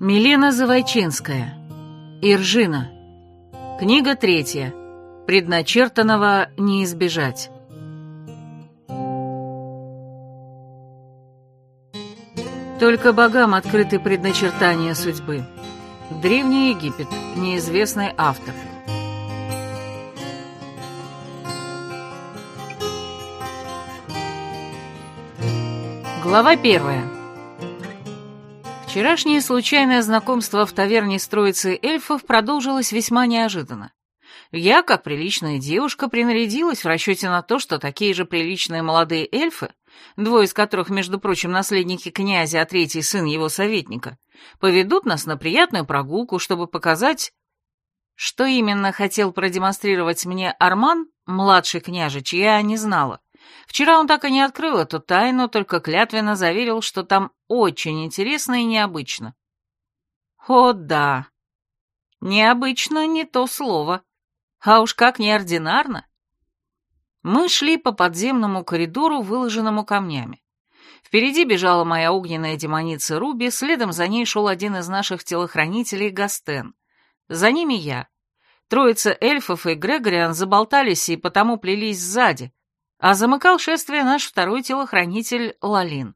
Милена Завойчинская. Иржина. Книга третья. Предначертанного не избежать. Только богам открыты предначертания судьбы. Древний Египет. Неизвестный автор. Глава первая. Вчерашнее случайное знакомство в таверне с троицей эльфов продолжилось весьма неожиданно. Я, как приличная девушка, принарядилась в расчете на то, что такие же приличные молодые эльфы, двое из которых, между прочим, наследники князя, а третий сын его советника, поведут нас на приятную прогулку, чтобы показать... Что именно хотел продемонстрировать мне Арман, младший княжич, я не знала. Вчера он так и не открыл эту тайну, только клятвенно заверил, что там очень интересно и необычно. О, да. Необычно не то слово. А уж как неординарно. Мы шли по подземному коридору, выложенному камнями. Впереди бежала моя огненная демоница Руби, следом за ней шел один из наших телохранителей Гастен. За ними я. Троица эльфов и Грегориан заболтались и потому плелись сзади, а замыкал шествие наш второй телохранитель Лалин.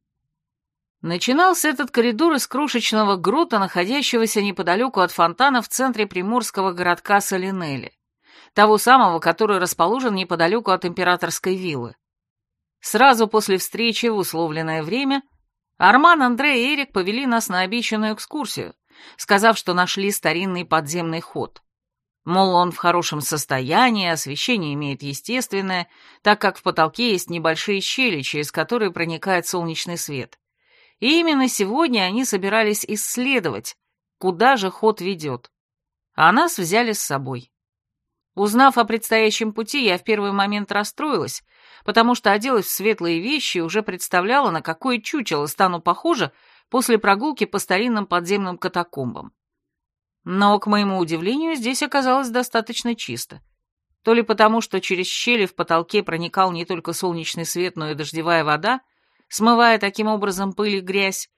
Начинался этот коридор из крошечного грота, находящегося неподалеку от фонтана в центре приморского городка Салинели, того самого, который расположен неподалеку от императорской виллы. Сразу после встречи в условленное время Арман, Андрей и Эрик повели нас на обещанную экскурсию, сказав, что нашли старинный подземный ход. Мол, он в хорошем состоянии, освещение имеет естественное, так как в потолке есть небольшие щели, через которые проникает солнечный свет. И именно сегодня они собирались исследовать, куда же ход ведет. А нас взяли с собой. Узнав о предстоящем пути, я в первый момент расстроилась, потому что оделась в светлые вещи и уже представляла, на какое чучело стану похожа после прогулки по старинным подземным катакомбам. Но, к моему удивлению, здесь оказалось достаточно чисто. То ли потому, что через щели в потолке проникал не только солнечный свет, но и дождевая вода, смывая таким образом пыль и грязь,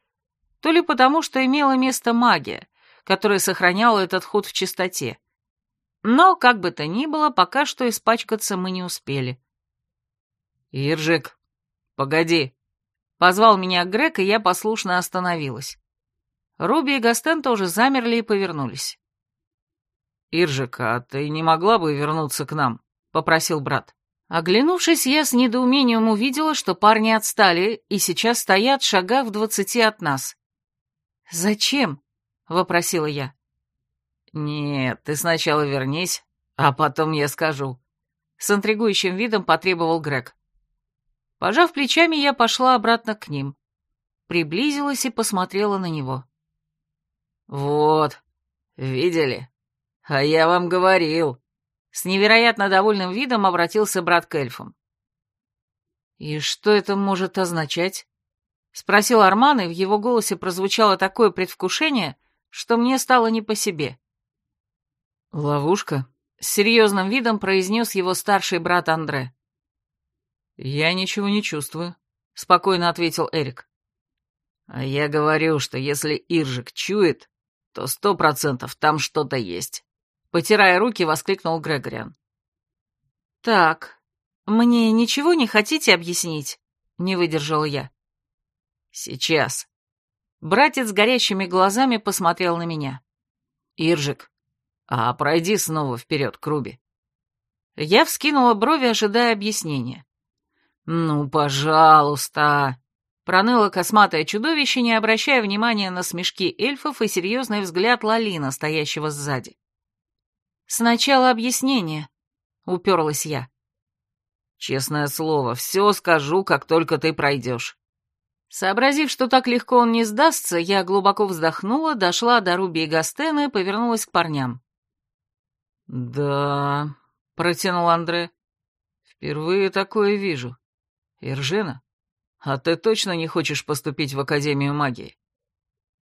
то ли потому, что имела место магия, которая сохраняла этот ход в чистоте. Но, как бы то ни было, пока что испачкаться мы не успели. «Иржик, погоди!» — позвал меня Грег, и я послушно остановилась. Руби и Гастен тоже замерли и повернулись. «Иржик, а ты не могла бы вернуться к нам?» — попросил брат. Оглянувшись, я с недоумением увидела, что парни отстали и сейчас стоят в в двадцати от нас. «Зачем?» — вопросила я. «Нет, ты сначала вернись, а потом я скажу», — с интригующим видом потребовал Грег. Пожав плечами, я пошла обратно к ним. Приблизилась и посмотрела на него. «Вот, видели? А я вам говорил!» С невероятно довольным видом обратился брат к эльфам. «И что это может означать?» — спросил Арман, и в его голосе прозвучало такое предвкушение, что мне стало не по себе. «Ловушка?» — с серьезным видом произнес его старший брат Андре. «Я ничего не чувствую», — спокойно ответил Эрик. «А я говорю, что если Иржик чует, то сто процентов там что-то есть. Потирая руки, воскликнул Грегориан. Так, мне ничего не хотите объяснить? Не выдержала я. Сейчас. Братец с горящими глазами посмотрел на меня. Иржик, а пройди снова вперед к Руби. Я вскинула брови, ожидая объяснения. «Ну, пожалуйста!» Проныло косматое чудовище, не обращая внимания на смешки эльфов и серьезный взгляд Лалина, стоящего сзади. «Сначала объяснение», — уперлась я. «Честное слово, все скажу, как только ты пройдешь». Сообразив, что так легко он не сдастся, я глубоко вздохнула, дошла до Руби и Гастена и повернулась к парням. «Да...» — протянул Андре. «Впервые такое вижу. Иржина, «А ты точно не хочешь поступить в Академию магии?»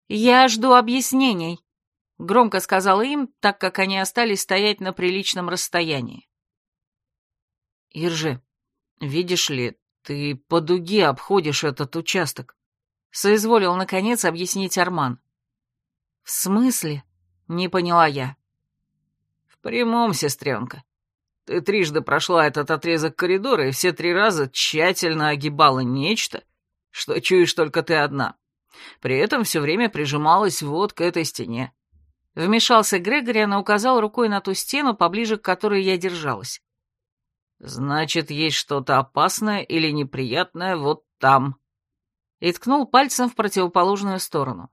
«Я жду объяснений», — громко сказала им, так как они остались стоять на приличном расстоянии. «Иржи, видишь ли, ты по дуге обходишь этот участок», — соизволил, наконец, объяснить Арман. «В смысле?» — не поняла я. «В прямом, сестренка. Ты трижды прошла этот отрезок коридора и все три раза тщательно огибала нечто, что чуешь только ты одна. При этом все время прижималась вот к этой стене. Вмешался Грегориан и указал рукой на ту стену, поближе к которой я держалась. «Значит, есть что-то опасное или неприятное вот там». И ткнул пальцем в противоположную сторону.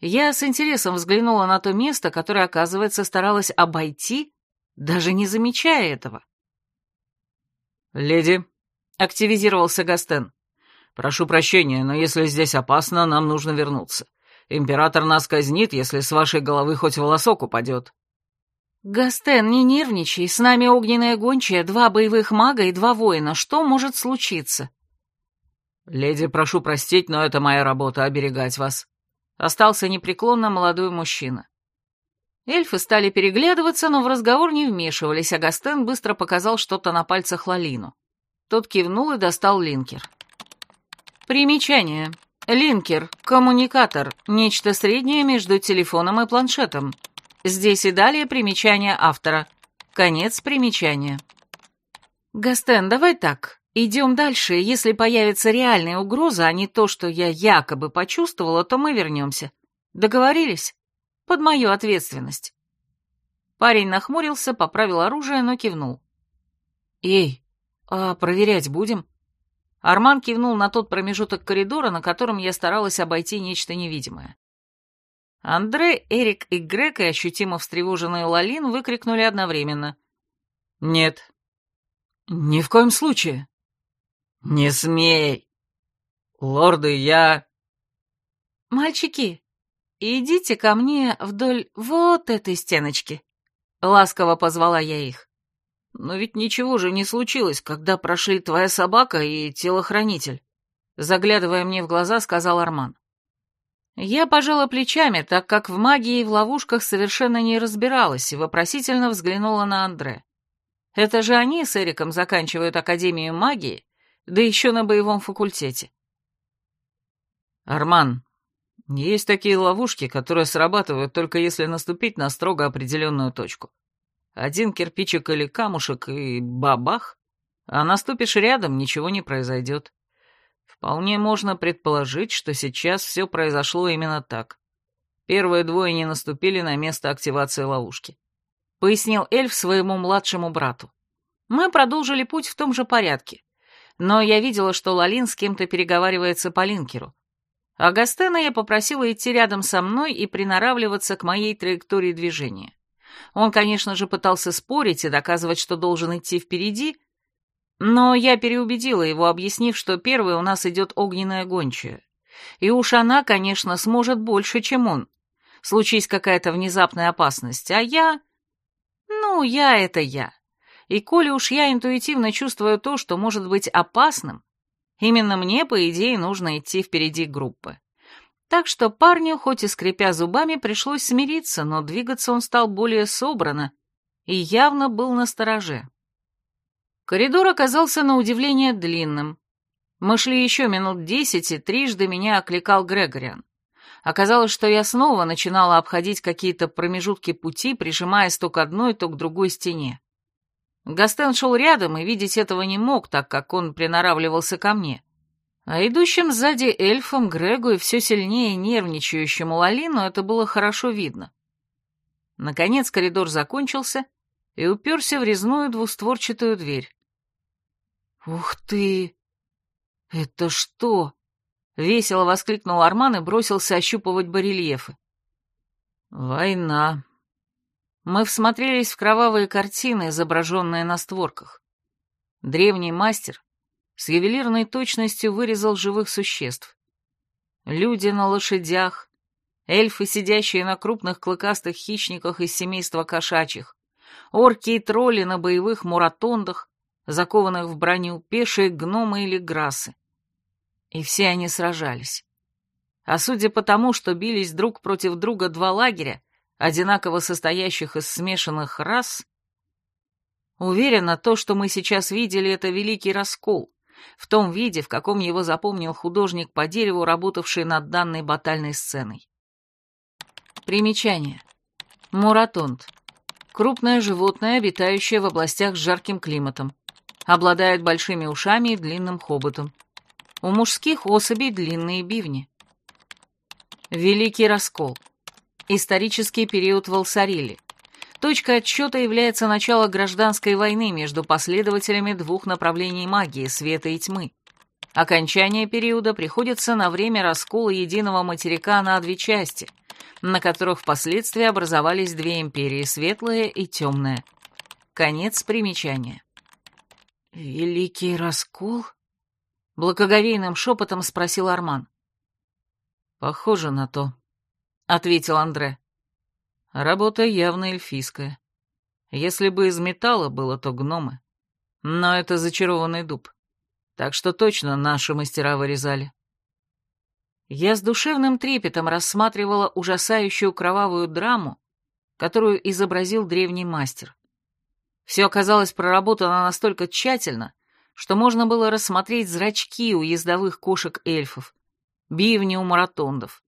Я с интересом взглянула на то место, которое, оказывается, старалась обойти, даже не замечая этого. «Леди», — активизировался Гастен, — «прошу прощения, но если здесь опасно, нам нужно вернуться. Император нас казнит, если с вашей головы хоть волосок упадет». «Гастен, не нервничай, с нами огненная гончая, два боевых мага и два воина. Что может случиться?» «Леди, прошу простить, но это моя работа — оберегать вас». Остался непреклонно молодой мужчина. Эльфы стали переглядываться, но в разговор не вмешивались, а Гастен быстро показал что-то на пальцах Лалину. Тот кивнул и достал линкер. Примечание. Линкер, коммуникатор, нечто среднее между телефоном и планшетом. Здесь и далее примечание автора. Конец примечания. Гастен, давай так. Идем дальше. Если появится реальная угроза, а не то, что я якобы почувствовала, то мы вернемся. Договорились? Под мою ответственность. Парень нахмурился, поправил оружие, но кивнул. «Эй, а проверять будем?» Арман кивнул на тот промежуток коридора, на котором я старалась обойти нечто невидимое. Андре, Эрик и Грек, и ощутимо встревоженный Лалин выкрикнули одновременно. «Нет». «Ни в коем случае». «Не смей!» «Лорды, я...» «Мальчики, идите ко мне вдоль вот этой стеночки», — ласково позвала я их. «Но ведь ничего же не случилось, когда прошли твоя собака и телохранитель», — заглядывая мне в глаза, сказал Арман. Я пожала плечами, так как в магии и в ловушках совершенно не разбиралась, и вопросительно взглянула на Андре. Это же они с Эриком заканчивают Академию магии, да еще на боевом факультете. Арман, есть такие ловушки, которые срабатывают только если наступить на строго определенную точку. Один кирпичик или камушек и бабах, а наступишь рядом, ничего не произойдет. Вполне можно предположить, что сейчас все произошло именно так. Первые двое не наступили на место активации ловушки. Пояснил эльф своему младшему брату. Мы продолжили путь в том же порядке. Но я видела, что Лалин с кем-то переговаривается по линкеру. Агастена я попросила идти рядом со мной и приноравливаться к моей траектории движения. Он, конечно же, пытался спорить и доказывать, что должен идти впереди, но я переубедила его, объяснив, что первой у нас идет огненная гончая. И уж она, конечно, сможет больше, чем он. Случись какая-то внезапная опасность, а я... Ну, я — это я. И коли уж я интуитивно чувствую то, что может быть опасным, именно мне, по идее, нужно идти впереди группы. Так что парню, хоть и скрипя зубами, пришлось смириться, но двигаться он стал более собрано и явно был на стороже. Коридор оказался на удивление длинным. Мы шли еще минут десять, и трижды меня окликал Грегориан. Оказалось, что я снова начинала обходить какие-то промежутки пути, прижимаясь то к одной, то к другой стене. Гастен шел рядом и видеть этого не мог, так как он приноравливался ко мне. А идущим сзади эльфам, Грегу и все сильнее нервничающему Лалину это было хорошо видно. Наконец коридор закончился, и уперся в резную двустворчатую дверь. «Ух ты! Это что?» — весело воскликнул Арман и бросился ощупывать барельефы. «Война». Мы всмотрелись в кровавые картины, изображенные на створках. Древний мастер с ювелирной точностью вырезал живых существ. Люди на лошадях, эльфы, сидящие на крупных клыкастых хищниках из семейства кошачьих, орки и тролли на боевых муратондах, закованных в броню, пешие гномы или грасы. И все они сражались. А судя по тому, что бились друг против друга два лагеря, одинаково состоящих из смешанных рас, уверена, то, что мы сейчас видели, это великий раскол, в том виде, в каком его запомнил художник по дереву, работавший над данной батальной сценой. Примечание. Муратонт. Крупное животное, обитающее в областях с жарким климатом. Обладает большими ушами и длинным хоботом. У мужских особей длинные бивни. Великий раскол. Исторический период Волсарили. Точкой отсчета является начало гражданской войны между последователями двух направлений магии, света и тьмы. Окончание периода приходится на время раскола единого материка на две части, на которых впоследствии образовались две империи, светлая и темная. Конец примечания. «Великий раскол?» — благоговейным шепотом спросил Арман. «Похоже на то», — ответил Андре. «Работа явно эльфийская. Если бы из металла было, то гномы. Но это зачарованный дуб. Так что точно наши мастера вырезали». Я с душевным трепетом рассматривала ужасающую кровавую драму, которую изобразил древний мастер. Все оказалось проработано настолько тщательно, что можно было рассмотреть зрачки у ездовых кошек эльфов, бивни у маратондов.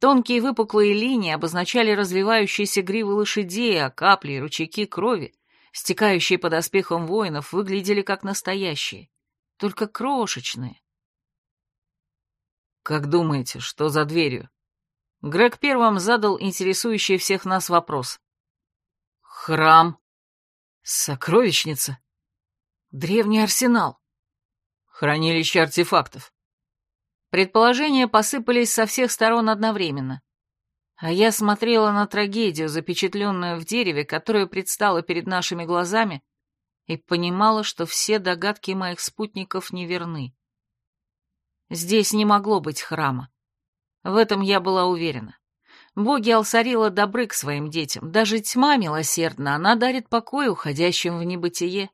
Тонкие выпуклые линии обозначали развивающиеся гривы лошадей, а капли и ручейки крови, стекающие под оспехом воинов, выглядели как настоящие, только крошечные. «Как думаете, что за дверью?» Грег первым задал интересующий всех нас вопрос. «Храм. Сокровищница. Древний арсенал. Хранилище артефактов. Предположения посыпались со всех сторон одновременно. А я смотрела на трагедию, запечатленную в дереве, которая предстала перед нашими глазами, и понимала, что все догадки моих спутников неверны. Здесь не могло быть храма. В этом я была уверена. Боги Алсарила добры к своим детям. Даже тьма милосердна, она дарит покой уходящим в небытие.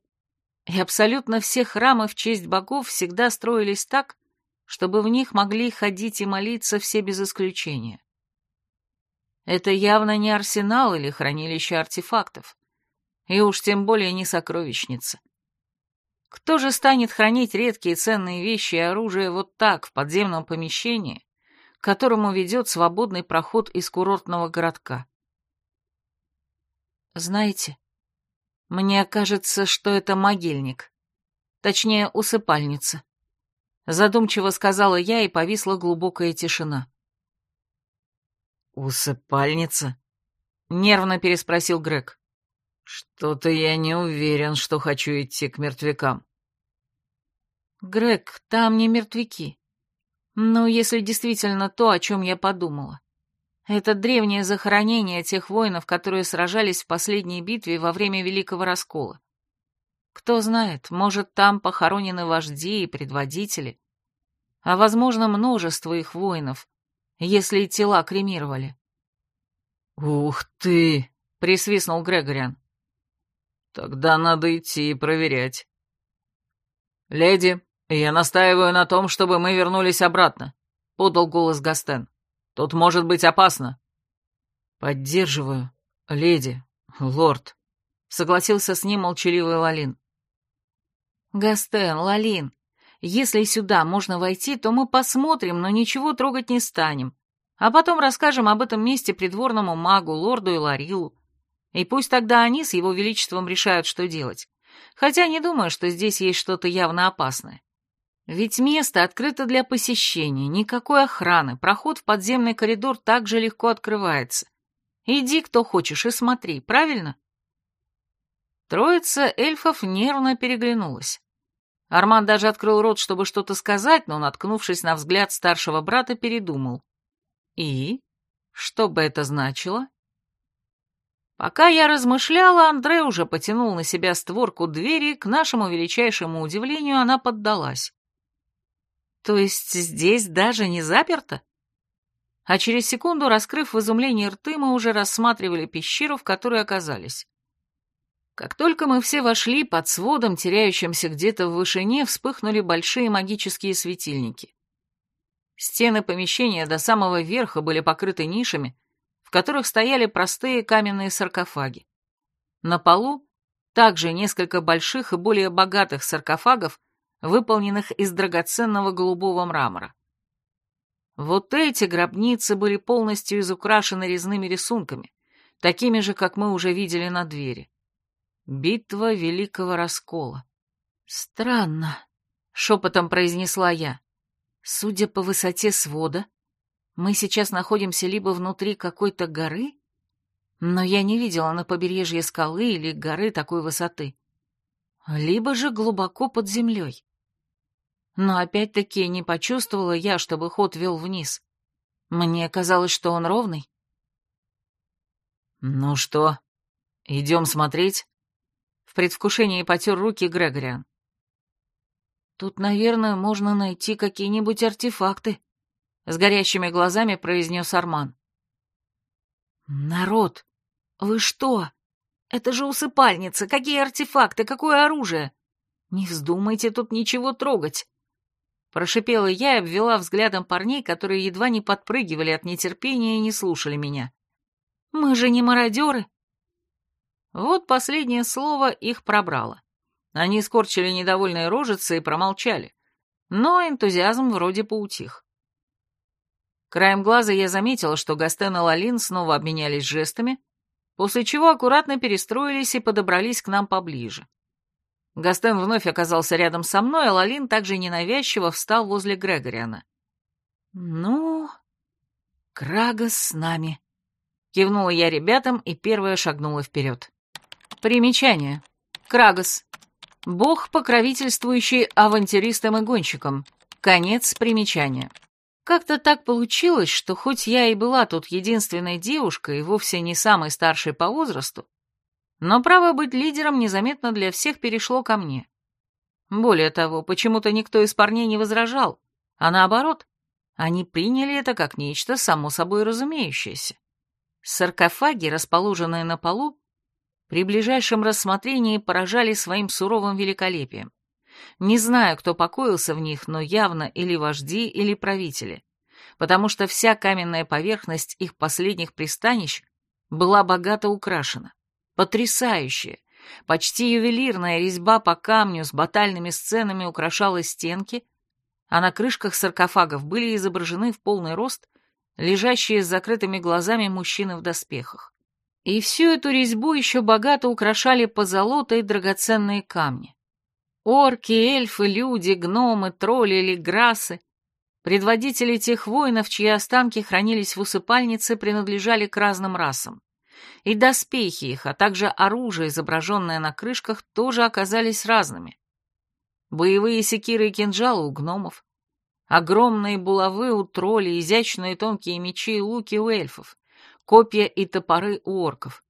И абсолютно все храмы в честь богов всегда строились так, чтобы в них могли ходить и молиться все без исключения. Это явно не арсенал или хранилище артефактов, и уж тем более не сокровищница. Кто же станет хранить редкие ценные вещи и оружие вот так, в подземном помещении, к которому ведет свободный проход из курортного городка? Знаете, мне кажется, что это могильник. Точнее, усыпальница. Задумчиво сказала я, и повисла глубокая тишина. «Усыпальница?» — нервно переспросил Грег. «Что-то я не уверен, что хочу идти к мертвякам». «Грег, там не мертвяки. Ну, если действительно то, о чем я подумала. Это древнее захоронение тех воинов, которые сражались в последней битве во время Великого Раскола. Кто знает, может, там похоронены вожди и предводители, а, возможно, множество их воинов, если и тела кремировали. «Ух ты!» — присвистнул Грегориан. «Тогда надо идти и проверять». «Леди, я настаиваю на том, чтобы мы вернулись обратно», — подал голос Гастен. «Тут может быть опасно». «Поддерживаю, леди, лорд», — согласился с ним молчаливый Лалин. «Гастен, Лалин, если сюда можно войти, то мы посмотрим, но ничего трогать не станем, а потом расскажем об этом месте придворному магу, лорду и Ларилу. И пусть тогда они с его величеством решают, что делать. Хотя не думаю, что здесь есть что-то явно опасное. Ведь место открыто для посещения, никакой охраны, проход в подземный коридор также легко открывается. Иди, кто хочешь, и смотри, правильно?» Троица эльфов нервно переглянулась. Арман даже открыл рот, чтобы что-то сказать, но, наткнувшись на взгляд старшего брата, передумал. И? Что бы это значило? Пока я размышляла, Андре уже потянул на себя створку двери, к нашему величайшему удивлению она поддалась. То есть здесь даже не заперто? А через секунду, раскрыв в изумлении рты, мы уже рассматривали пещеру, в которой оказались. Как только мы все вошли, под сводом, теряющимся где-то в вышине, вспыхнули большие магические светильники. Стены помещения до самого верха были покрыты нишами, в которых стояли простые каменные саркофаги. На полу также несколько больших и более богатых саркофагов, выполненных из драгоценного голубого мрамора. Вот эти гробницы были полностью изукрашены резными рисунками, такими же, как мы уже видели на двери. Битва Великого Раскола. Странно, — шепотом произнесла я. Судя по высоте свода, мы сейчас находимся либо внутри какой-то горы, но я не видела на побережье скалы или горы такой высоты, либо же глубоко под землей. Но опять-таки не почувствовала я, чтобы ход вел вниз. Мне казалось, что он ровный. «Ну что, идем смотреть?» Предвкушении потер руки Грегориан. «Тут, наверное, можно найти какие-нибудь артефакты», — с горящими глазами произнес Арман. «Народ, вы что? Это же усыпальница, какие артефакты, какое оружие? Не вздумайте тут ничего трогать!» Прошипела я и обвела взглядом парней, которые едва не подпрыгивали от нетерпения и не слушали меня. «Мы же не мародеры!» Вот последнее слово их пробрало. Они скорчили недовольные рожицы и промолчали, но энтузиазм вроде поутих. Краем глаза я заметила, что Гастен и Лалин снова обменялись жестами, после чего аккуратно перестроились и подобрались к нам поближе. Гастен вновь оказался рядом со мной, а Лалин также ненавязчиво встал возле Грегориана. «Ну, Крагос с нами», — кивнула я ребятам и первая шагнула вперед. Примечание. Крагос. Бог, покровительствующий авантюристам и гонщикам. Конец примечания. Как-то так получилось, что хоть я и была тут единственной девушкой и вовсе не самой старшей по возрасту, но право быть лидером незаметно для всех перешло ко мне. Более того, почему-то никто из парней не возражал, а наоборот, они приняли это как нечто само собой разумеющееся. Саркофаги, расположенные на полу, при ближайшем рассмотрении поражали своим суровым великолепием. Не знаю, кто покоился в них, но явно или вожди, или правители, потому что вся каменная поверхность их последних пристанищ была богато украшена. Потрясающая, почти ювелирная резьба по камню с батальными сценами украшала стенки, а на крышках саркофагов были изображены в полный рост лежащие с закрытыми глазами мужчины в доспехах. И всю эту резьбу еще богато украшали позолота и драгоценные камни. Орки, эльфы, люди, гномы, тролли или грасы. Предводители тех воинов, чьи останки хранились в усыпальнице, принадлежали к разным расам. И доспехи их, а также оружие, изображенное на крышках, тоже оказались разными. Боевые секиры и кинжалы у гномов, огромные булавы у троллей, изящные тонкие мечи и луки у эльфов, копья и топоры у орков.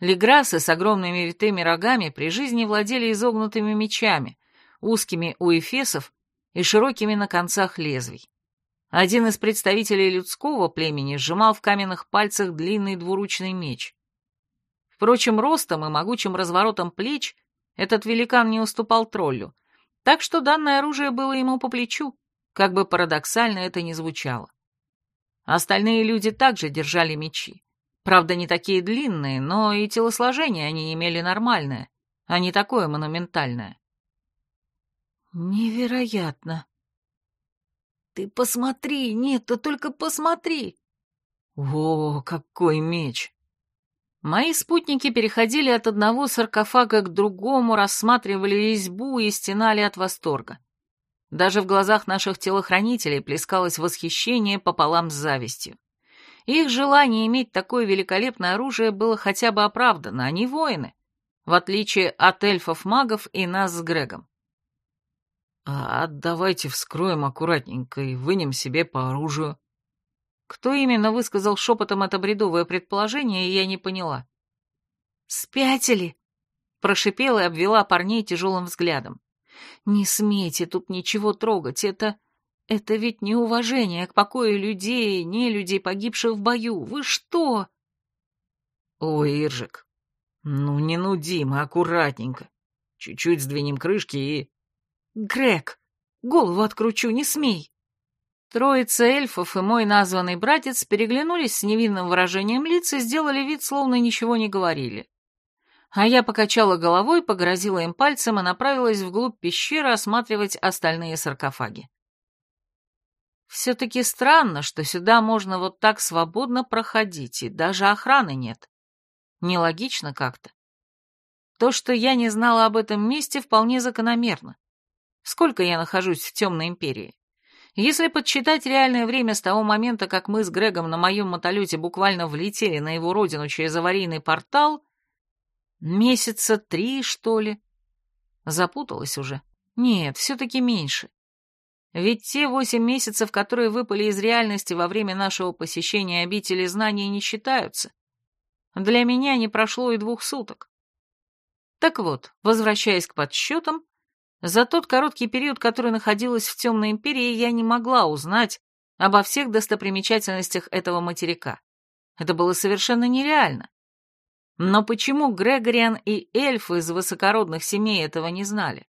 Леграсы с огромными витыми рогами при жизни владели изогнутыми мечами, узкими у эфесов и широкими на концах лезвий. Один из представителей людского племени сжимал в каменных пальцах длинный двуручный меч. Впрочем, ростом и могучим разворотом плеч этот великан не уступал троллю, так что данное оружие было ему по плечу, как бы парадоксально это ни звучало. Остальные люди также держали мечи. Правда, не такие длинные, но и телосложение они имели нормальное, а не такое монументальное. Невероятно. Ты посмотри, нет, ты только посмотри. О, какой меч! Мои спутники переходили от одного саркофага к другому, рассматривали резьбу и стенали от восторга. Даже в глазах наших телохранителей плескалось восхищение пополам с завистью. Их желание иметь такое великолепное оружие было хотя бы оправдано, они воины, в отличие от эльфов-магов и нас с Грегом. «А давайте вскроем аккуратненько и вынем себе по оружию». Кто именно высказал шепотом это бредовое предположение, я не поняла. «Спятили!» — прошипела и обвела парней тяжелым взглядом. «Не смейте тут ничего трогать, это...» Это ведь неуважение к покою людей, не людей, погибших в бою. Вы что? Ой, Иржик, ну не нуди, мы аккуратненько. Чуть-чуть сдвинем крышки и... Грег, голову откручу, не смей. Троица эльфов и мой названный братец переглянулись с невинным выражением лиц и сделали вид, словно ничего не говорили. А я покачала головой, погрозила им пальцем и направилась вглубь пещеры осматривать остальные саркофаги. Все-таки странно, что сюда можно вот так свободно проходить, и даже охраны нет. Нелогично как-то. То, что я не знала об этом месте, вполне закономерно. Сколько я нахожусь в Темной Империи? Если подсчитать реальное время с того момента, как мы с Грегом на моем мотолете буквально влетели на его родину через аварийный портал, месяца три, что ли? Запуталась уже. Нет, все-таки меньше. Ведь те восемь месяцев, которые выпали из реальности во время нашего посещения обители знаний, не считаются. Для меня не прошло и двух суток. Так вот, возвращаясь к подсчетам, за тот короткий период, который находилась в Темной Империи, я не могла узнать обо всех достопримечательностях этого материка. Это было совершенно нереально. Но почему Грегориан и эльфы из высокородных семей этого не знали?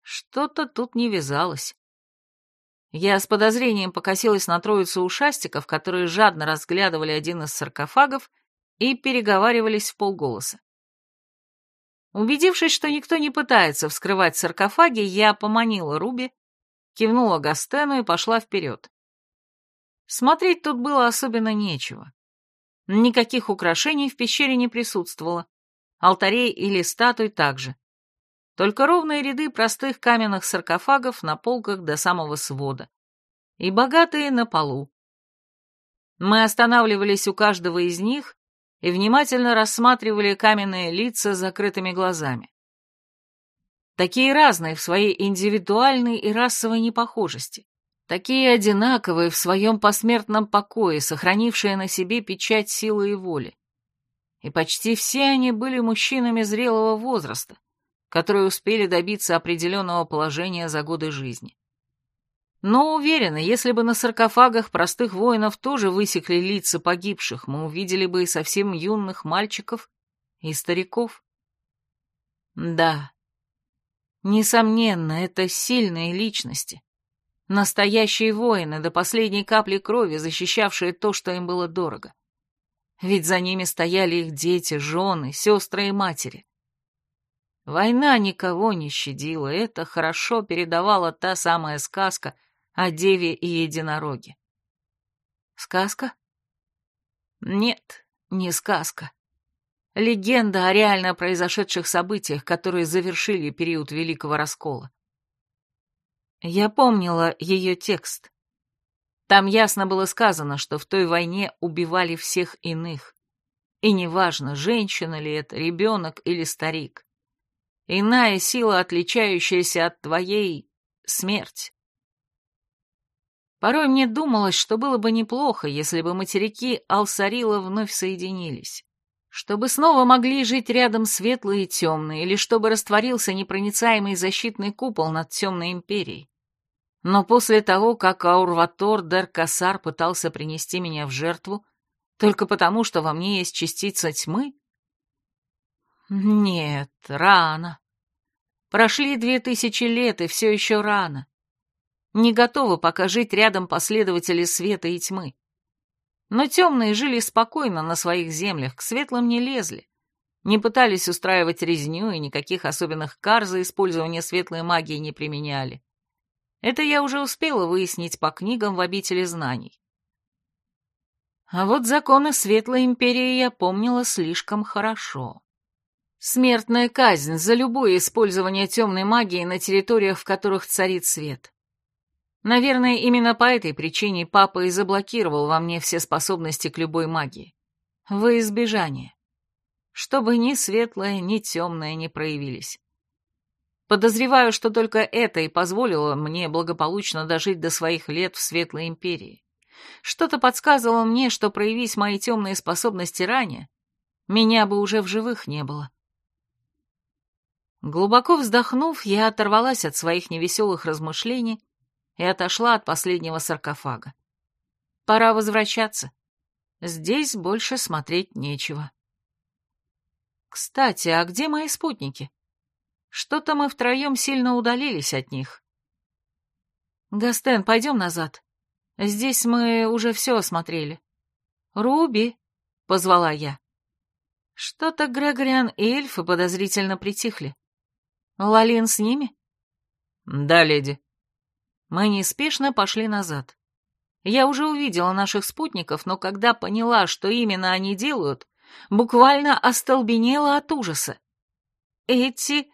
Что-то тут не вязалось. Я с подозрением покосилась на троицу ушастиков, которые жадно разглядывали один из саркофагов и переговаривались в полголоса. Убедившись, что никто не пытается вскрывать саркофаги, я поманила Руби, кивнула Гастену и пошла вперед. Смотреть тут было особенно нечего. Никаких украшений в пещере не присутствовало, алтарей или статуй также. Только ровные ряды простых каменных саркофагов на полках до самого свода. И богатые на полу. Мы останавливались у каждого из них и внимательно рассматривали каменные лица с закрытыми глазами. Такие разные в своей индивидуальной и расовой непохожести. Такие одинаковые в своем посмертном покое, сохранившие на себе печать силы и воли. И почти все они были мужчинами зрелого возраста, которые успели добиться определенного положения за годы жизни. Но уверена, если бы на саркофагах простых воинов тоже высекли лица погибших, мы увидели бы и совсем юных мальчиков и стариков. Да, несомненно, это сильные личности. Настоящие воины, до последней капли крови, защищавшие то, что им было дорого. Ведь за ними стояли их дети, жены, сестры и матери. Война никого не щадила, это хорошо передавала та самая сказка о деве и единороге. Сказка? Нет, не сказка. Легенда о реально произошедших событиях, которые завершили период Великого Раскола. Я помнила ее текст. Там ясно было сказано, что в той войне убивали всех иных. И неважно, женщина ли это, ребенок или старик. Иная сила, отличающаяся от твоей, смерть. Порой мне думалось, что было бы неплохо, если бы материки Алсарила вновь соединились. Чтобы снова могли жить рядом светлые и темные, или чтобы растворился непроницаемый защитный купол над темной империей. Но после того, как Аурватор Дер Касар пытался принести меня в жертву, только потому, что во мне есть частица тьмы, нет, рано. Прошли две тысячи лет, и все еще рано. Не готовы пока жить рядом последователи света и тьмы. Но темные жили спокойно на своих землях, к светлым не лезли. Не пытались устраивать резню и никаких особенных кар за использование светлой магии не применяли. Это я уже успела выяснить по книгам в обители знаний. А вот законы Светлой Империи я помнила слишком хорошо. Смертная казнь за любое использование темной магии на территориях, в которых царит свет. Наверное, именно по этой причине папа и заблокировал во мне все способности к любой магии. Во избежание. Чтобы ни светлое, ни темное не проявились. Подозреваю, что только это и позволило мне благополучно дожить до своих лет в Светлой Империи. Что-то подсказывало мне, что проявись мои темные способности ранее, меня бы уже в живых не было. Глубоко вздохнув, я оторвалась от своих невеселых размышлений и отошла от последнего саркофага. Пора возвращаться. Здесь больше смотреть нечего. Кстати, а где мои спутники? Что-то мы втроем сильно удалились от них. Гастен, пойдем назад. Здесь мы уже все осмотрели. Руби, — позвала я. Что-то Грегориан и эльфы подозрительно притихли. Лалин с ними? Да, леди. Мы неспешно пошли назад. Я уже увидела наших спутников, но когда поняла, что именно они делают, буквально остолбенела от ужаса. Эти...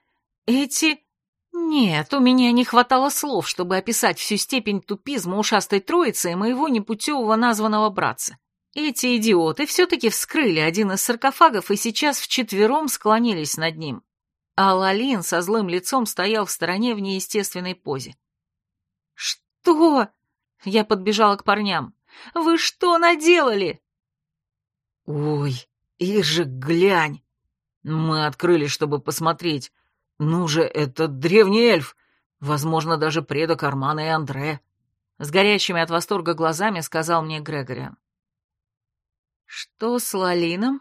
эти... Нет, у меня не хватало слов, чтобы описать всю степень тупизма ушастой троицы и моего непутевого названного братца. Эти идиоты все-таки вскрыли один из саркофагов и сейчас вчетвером склонились над ним. А Лалин со злым лицом стоял в стороне в неестественной позе. «Что?» Я подбежала к парням. «Вы что наделали?» «Ой, же глянь! Мы открыли, чтобы посмотреть. Ну же, это древний эльф, возможно, даже предок Армана и Андре», — с горящими от восторга глазами сказал мне Грегориан. «Что с Лалином?»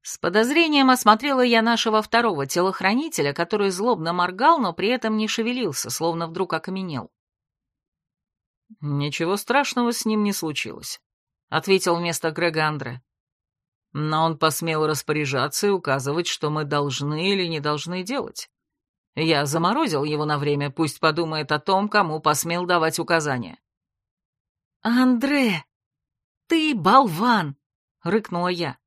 С подозрением осмотрела я нашего второго телохранителя, который злобно моргал, но при этом не шевелился, словно вдруг окаменел. «Ничего страшного с ним не случилось», — ответил вместо Грега Андре. «Но он посмел распоряжаться и указывать, что мы должны или не должны делать. Я заморозил его на время, пусть подумает о том, кому посмел давать указания». «Андре, ты болван!» — рыкнула я.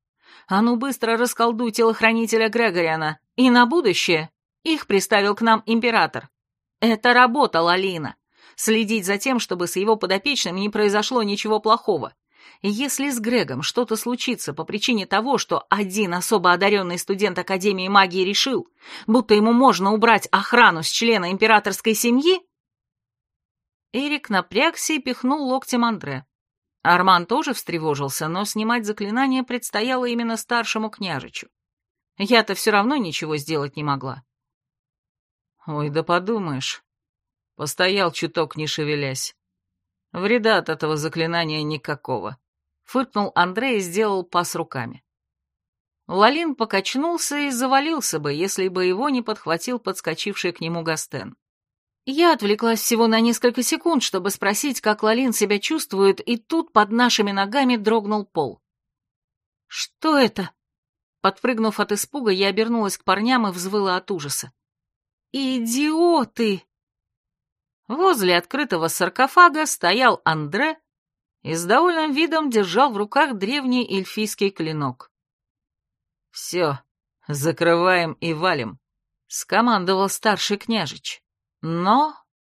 «А ну быстро расколдуй телохранителя Грегориана, и на будущее их приставил к нам император. Это работа, Лалина. Следить за тем, чтобы с его подопечным не произошло ничего плохого. Если с Грегом что-то случится по причине того, что один особо одаренный студент Академии магии решил, будто ему можно убрать охрану с члена императорской семьи...» Эрик напрягся и пихнул локтем Андре. Арман тоже встревожился, но снимать заклинание предстояло именно старшему княжичу. Я-то все равно ничего сделать не могла. Ой, да подумаешь. Постоял чуток, не шевелясь. Вреда от этого заклинания никакого. Фыркнул Андрей и сделал пас руками. Лалин покачнулся и завалился бы, если бы его не подхватил подскочивший к нему Гастен. Я отвлеклась всего на несколько секунд, чтобы спросить, как Лалин себя чувствует, и тут под нашими ногами дрогнул пол. «Что это?» Подпрыгнув от испуга, я обернулась к парням и взвыла от ужаса. «Идиоты!» Возле открытого саркофага стоял Андре и с довольным видом держал в руках древний эльфийский клинок. «Все, закрываем и валим», — скомандовал старший княжич. Но